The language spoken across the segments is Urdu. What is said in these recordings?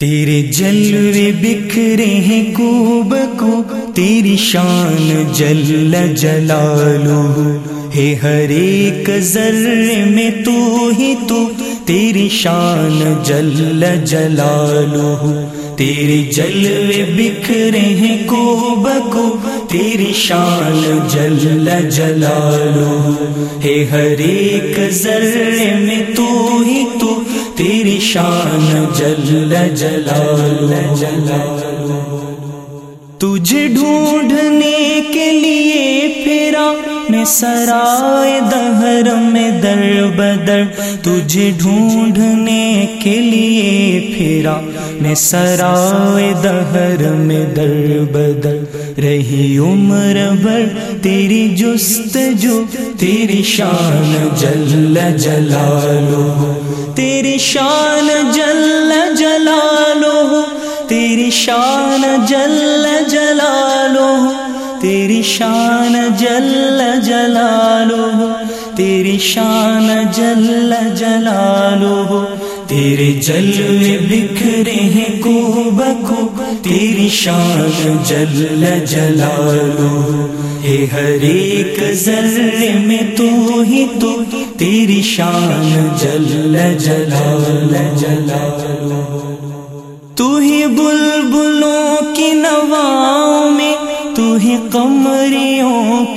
تیرے جلوے بکھرے ہیں کوب کو، تیری شان جل جلالو ہے ہر ایک ذرے میں تو ہی تو، تیری شان جل جلالو تیرے جلوے بکھرے ہیں کوب کو، تیری شان جل جلالو ہے ہر ایک ذرے میں تو ہی تو تیری شان جل جلال جلال تجھے ڈھونڈنے کے لیے سرائے دہر میں در بدر تجھے ڈھونڈنے کے لیے پھرا میں سرائے دہر میں در بدر رہی عمر بھر تیری جست جو تیری شان جل جلالو تیری شان جل جلالو تیری شان جل جلالو تیری شان جل جلالو تیری شان جل جلالو تیرے جلوے بکھرے ہیں کو بکو تیری شان جل جلالو ہے ہر ایک ذرے میں تو ہی تو، تیری شان جل جلال جلالو تو ہی بلبلوں کی نواؤں میں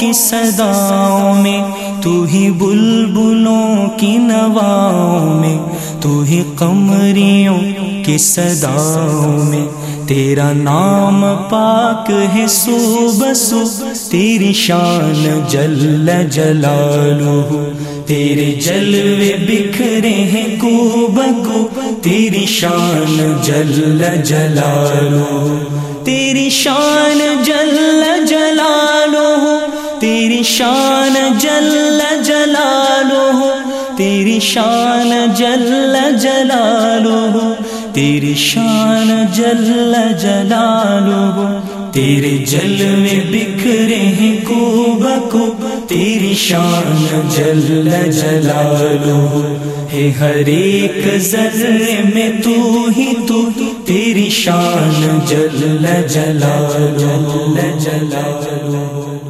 کی صداؤں میں، تو ہی بلبلوں کی نواؤں میں، تو ہی قمریوں کی صداؤں میں۔ تیرا نام پاک ہے سو بسو تیری شان جل جلالو تیرے جلوے بکھرے ہیں کو بکو تیری شان جل جلالو تیری شان جل جلالو تیری شان جل جلالو تیری شان جل جلالو تیری شان جل جلالو تیرے جلوے بکھرے ہیں کو بکو تیری شان جل جلالو ہے ہر ایک ذرے میں تو ہی تو، تیری شان جل جلالو جلالو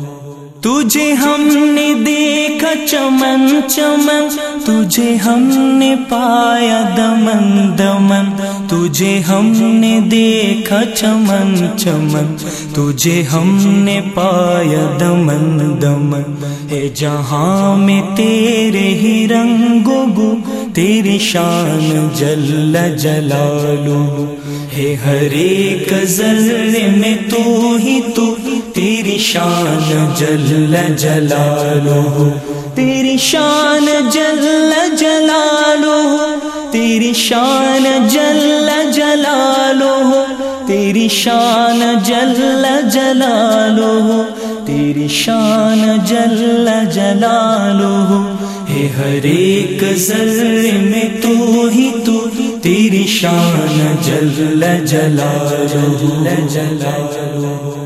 تجھے ہم نے دیکھا چمن چمن۔ تجھے ہم نے پایا دمن دمن۔ تجھے ہم نے دیکھا چمن چمن۔ تجھے ہم نے پایا دمن دمن۔ ہے جہاں میں تیرے ہی رنگو گو تیری شان جل جلالو۔ ہے ہر ایک ذرے میں تو ہی تو تیری شان جل جلالو تیری شان جل جلالو تیری شان جل جلالو تیری شان جل جلالو تیری شان جل جلالو ہے ہر ایک ذرے میں تو ہی تو، تیری شان جل جلالو جلالو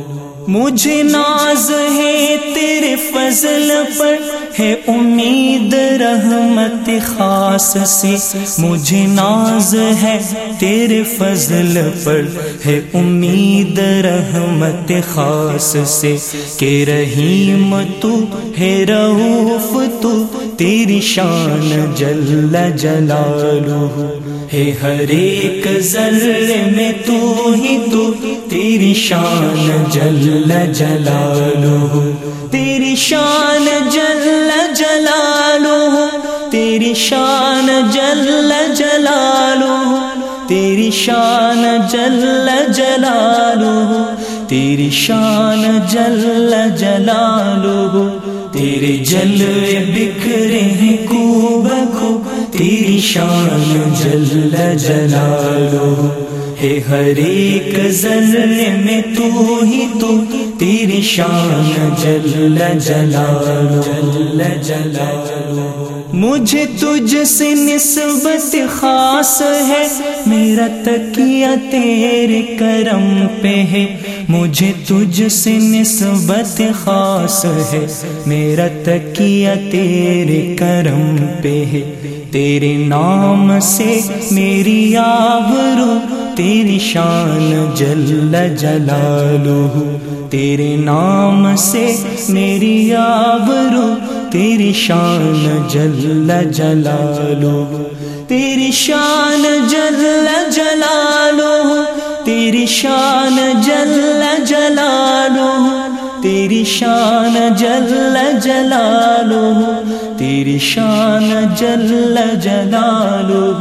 مجھے ناز ہے تیرے فضل پر، ہے امید رحمت خاص سے۔ مجھے ناز ہے تیرے فضل پر، ہے امید رحمت خاص سے۔ کہ رحیم تو، ہے رعوف تو، تیری شان جل جلالو ہے ہر ایک ذرے میں تو ہی تو تیری شان جل جلالو تیری شان جل جلالو تیری شان جل جلالو تیری شان جل جلالو تیری شان جل جلالو تیرے جلوے بکھرے ہیں کو بکو تیری شان جل جلالو ہے ہر ایک ذرے میں تو ہی تو تیری شان جل جلالو جل جلالو۔ مجھے تجھ سے نسبت خاص ہے، میرا تکیہ تیرے کرم پہ ہے۔ مجھے تجھ سے نسبت خاص ہے، میرا تکیہ تیرے کرم پہ ہے۔ تیرے نام سے میری آبرو، تیری شان جل جلالو تیرے نام سے میری آبرو، تیری شان جل جلالو تیری شان جل جلالو تیری شان جل جلالو تیری شان جل جلالو تیری شان جل جلالو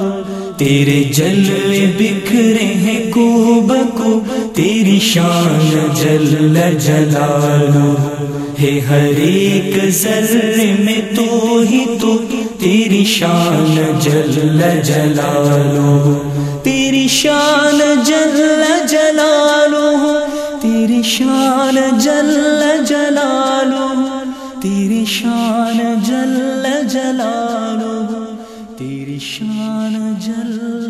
تیرے جلوے بکھرے ہیں کو، تیری شان جل جلالو ہے ہر ایک ذرے میں تو ہی تو، تیری شان جل جلالو تیری شان جل جلالو شان جل جلالو تیری شان جل جلالو تیری شان جل